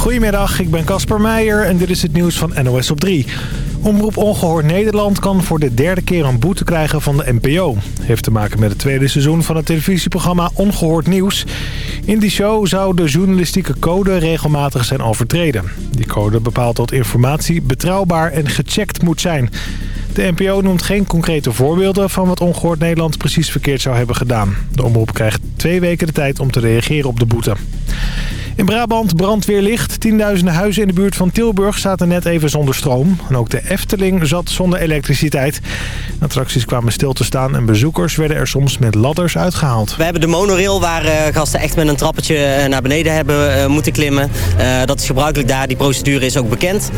Goedemiddag, ik ben Casper Meijer en dit is het nieuws van NOS op 3. Omroep Ongehoord Nederland kan voor de derde keer een boete krijgen van de NPO. Heeft te maken met het tweede seizoen van het televisieprogramma Ongehoord Nieuws. In die show zou de journalistieke code regelmatig zijn overtreden. Die code bepaalt dat informatie betrouwbaar en gecheckt moet zijn. De NPO noemt geen concrete voorbeelden van wat Ongehoord Nederland precies verkeerd zou hebben gedaan. De omroep krijgt twee weken de tijd om te reageren op de boete. In Brabant brandweerlicht. Tienduizenden huizen in de buurt van Tilburg zaten net even zonder stroom. En ook de Efteling zat zonder elektriciteit. Attracties kwamen stil te staan en bezoekers werden er soms met ladders uitgehaald. We hebben de monorail waar uh, gasten echt met een trappetje uh, naar beneden hebben uh, moeten klimmen. dat is gebruikelijk daar, die procedure is ook bekend.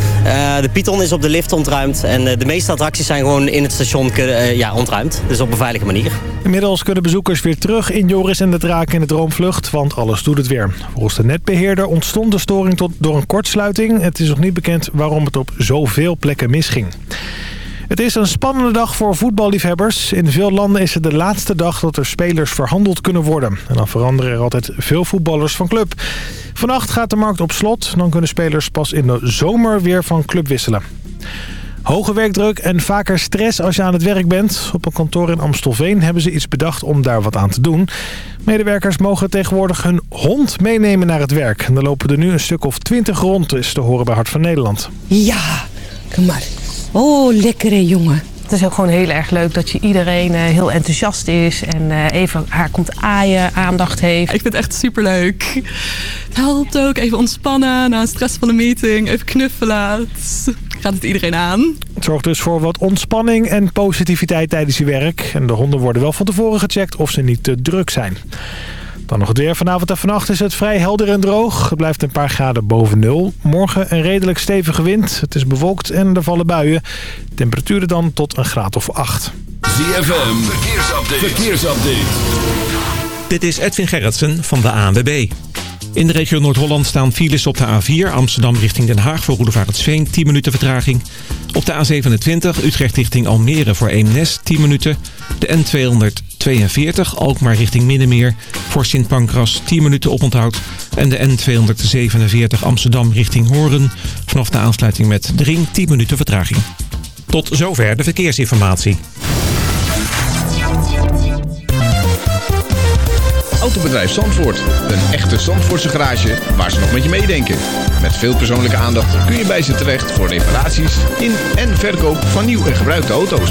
de Python is op de lift ontruimd en de meeste attracties zijn gewoon in het station ja, ontruimd. Dus op een veilige manier. Inmiddels kunnen bezoekers weer terug in Joris en de Draak in de Droomvlucht, want alles doet het weer. Volgens de netbeheerder ontstond de storing tot, door een kortsluiting. Het is nog niet bekend waarom het op zoveel plekken misging. Het is een spannende dag voor voetballiefhebbers. In veel landen is het de laatste dag dat er spelers verhandeld kunnen worden. En dan veranderen er altijd veel voetballers van club. Vannacht gaat de markt op slot. Dan kunnen spelers pas in de zomer weer van club wisselen. Hoge werkdruk en vaker stress als je aan het werk bent. Op een kantoor in Amstelveen hebben ze iets bedacht om daar wat aan te doen. Medewerkers mogen tegenwoordig hun hond meenemen naar het werk. En er lopen er nu een stuk of twintig rond, is te horen bij Hart van Nederland. Ja, kom maar. Oh, lekkere jongen. Het is ook gewoon heel erg leuk dat je iedereen uh, heel enthousiast is en uh, even haar komt aaien, aandacht heeft. Ik vind het echt superleuk. Het helpt ook even ontspannen na een stressvolle meeting, even knuffelen. Het gaat het iedereen aan. Het zorgt dus voor wat ontspanning en positiviteit tijdens je werk. En de honden worden wel van tevoren gecheckt of ze niet te druk zijn. Dan nog het weer. Vanavond en vannacht is het vrij helder en droog. Het blijft een paar graden boven nul. Morgen een redelijk stevige wind. Het is bewolkt en er vallen buien. Temperaturen dan tot een graad of acht. ZFM, verkeersupdate. verkeersupdate. Dit is Edwin Gerritsen van de ANWB. In de regio Noord-Holland staan files op de A4 Amsterdam richting Den Haag voor Roedevaartsveen 10 minuten vertraging. Op de A27 Utrecht richting Almere voor Eemnes 10 minuten. De N242 Alkmaar richting Middenmeer voor Sint Pancras 10 minuten oponthoud. En de N247 Amsterdam richting Horen vanaf de aansluiting met de ring 10 minuten vertraging. Tot zover de verkeersinformatie. Autobedrijf Zandvoort. Een echte Zandvoortse garage waar ze nog met je meedenken. Met veel persoonlijke aandacht kun je bij ze terecht voor reparaties in en verkoop van nieuw en gebruikte auto's.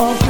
of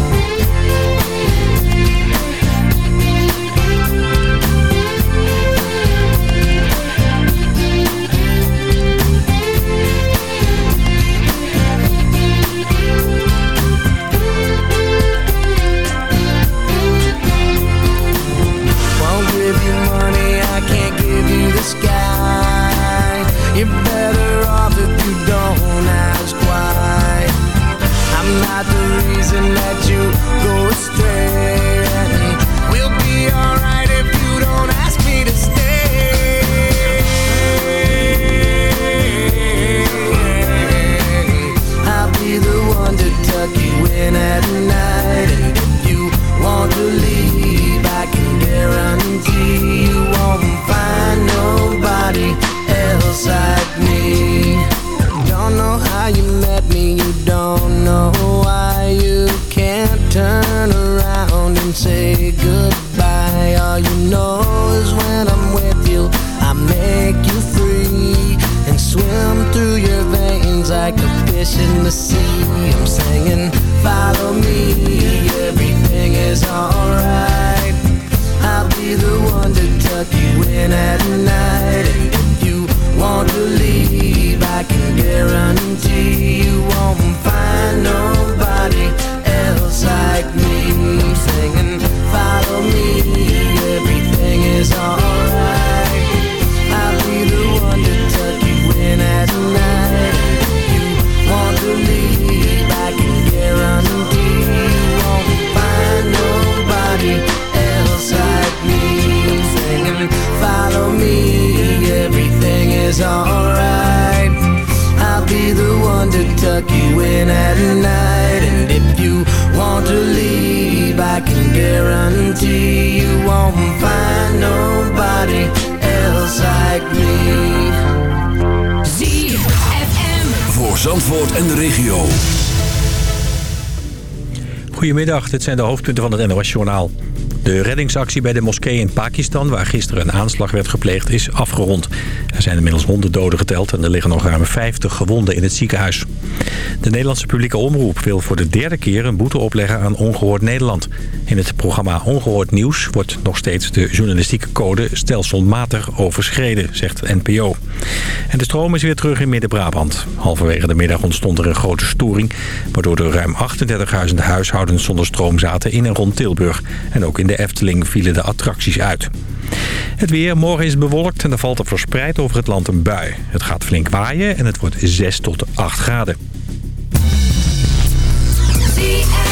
is alright. I'll be the one to tuck you in at night. And if you want to leave, I can guarantee you won't find nobody else like me. ZFM. Voor Zandvoort en de regio. Goedemiddag, dit zijn de hoofdpunten van het NOS-journaal. De reddingsactie bij de moskee in Pakistan, waar gisteren een aanslag werd gepleegd, is afgerond. Er zijn inmiddels 100 doden geteld en er liggen nog ruim 50 gewonden in het ziekenhuis. De Nederlandse publieke omroep wil voor de derde keer een boete opleggen aan Ongehoord Nederland. In het programma Ongehoord Nieuws wordt nog steeds de journalistieke code stelselmatig overschreden, zegt de NPO. En de stroom is weer terug in Midden-Brabant. Halverwege de middag ontstond er een grote storing, waardoor er ruim 38.000 huishoudens zonder stroom zaten in en rond Tilburg. En ook in de Efteling vielen de attracties uit. Het weer, morgen is bewolkt en er valt er verspreid over het land een bui. Het gaat flink waaien en het wordt 6 tot 8 graden. We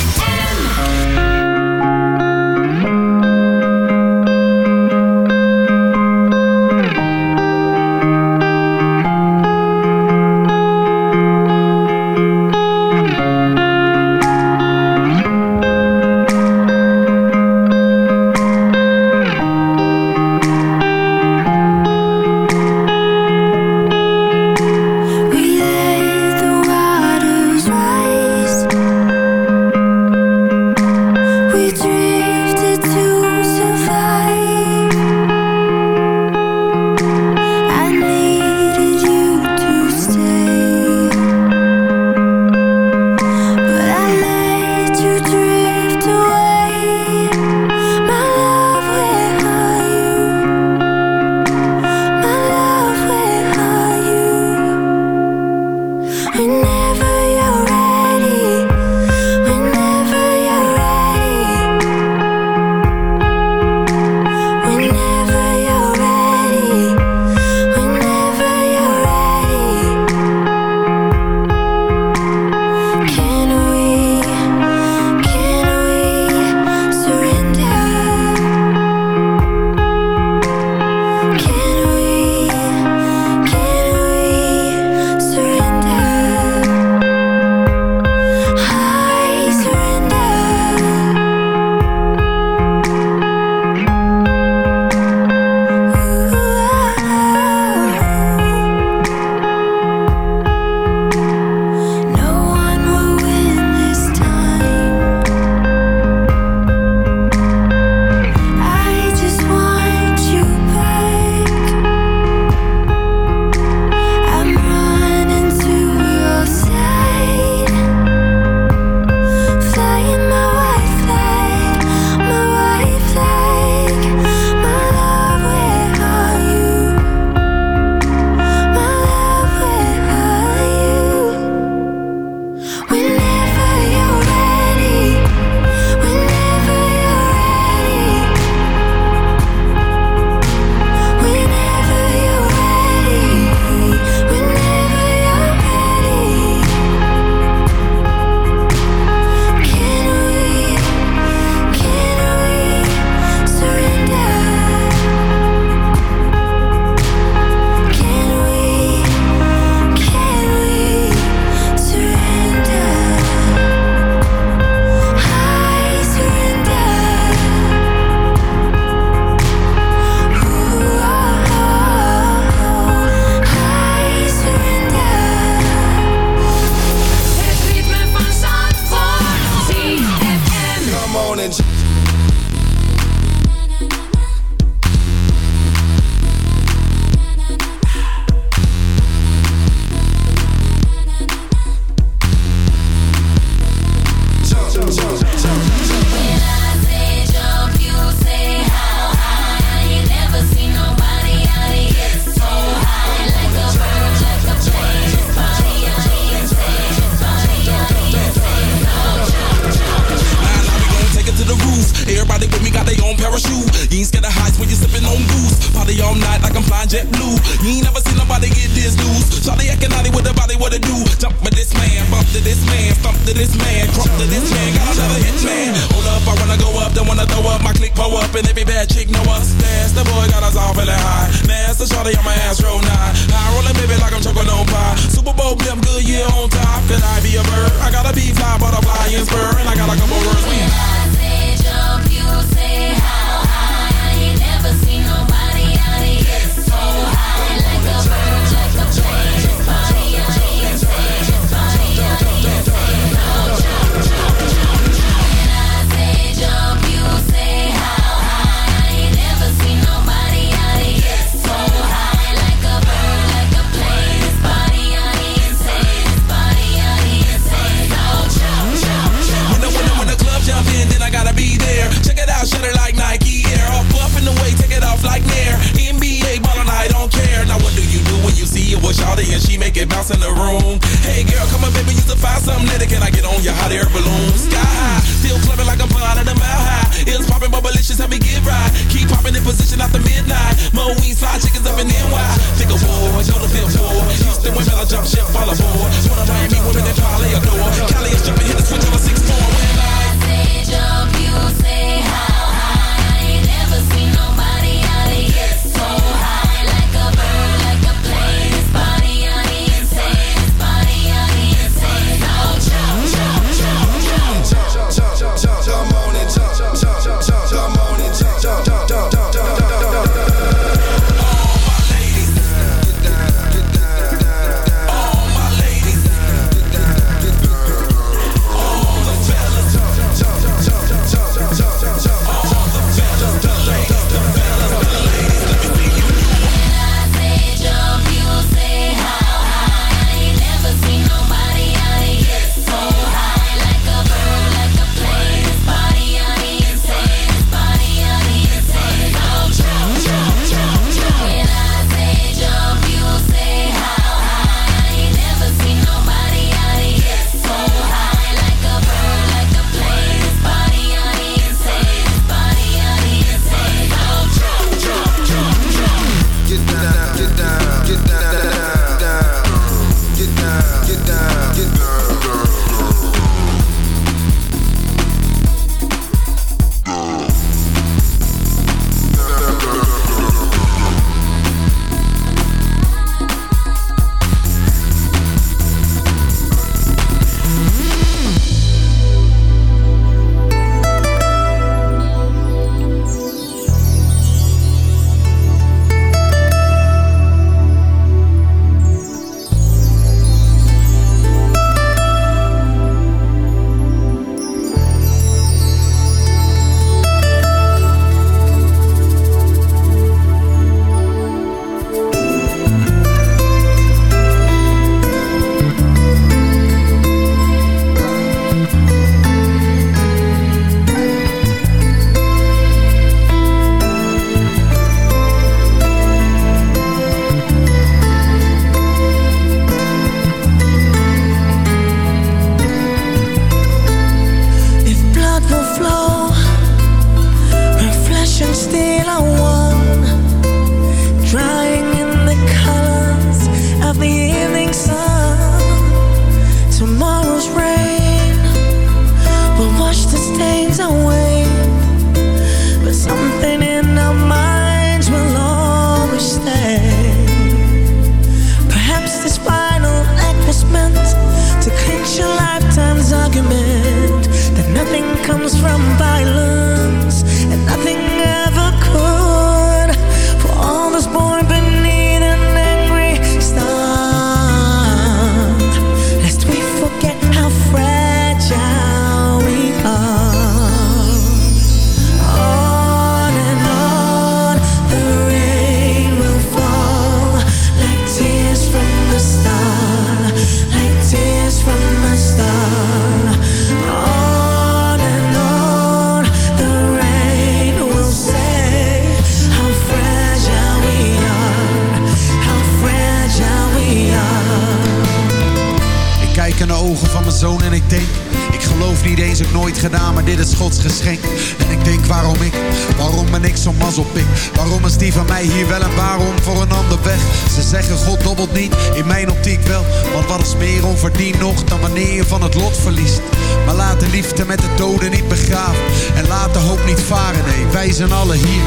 gedaan, maar dit is Gods geschenk. En ik denk waarom ik, waarom ben ik zo'n mazzelpik? Waarom is die van mij hier wel en waarom voor een ander weg? Ze zeggen God dobbelt niet, in mijn optiek wel. Want wat is meer onverdiend nog dan wanneer je van het lot verliest? Maar laat de liefde met de doden niet begraven. En laat de hoop niet varen, nee, wij zijn alle hier.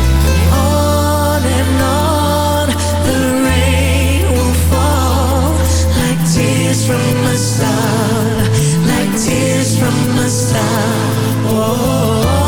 On and on, the rain will fall like tears from a star. tears from the sky.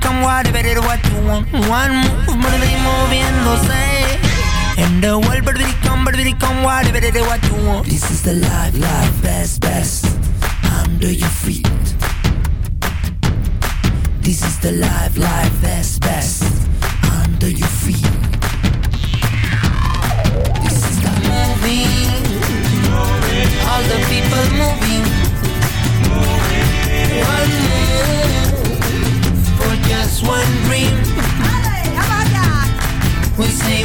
come water, but it what you want. One move, but motivate moviéndose. In the world, but it come, but it come water, but it what you want. This is the life, life, best, best. Under your feet. This is the life, life, best, best. Under your feet. This is the moving, All the people moving. One just one dream. We say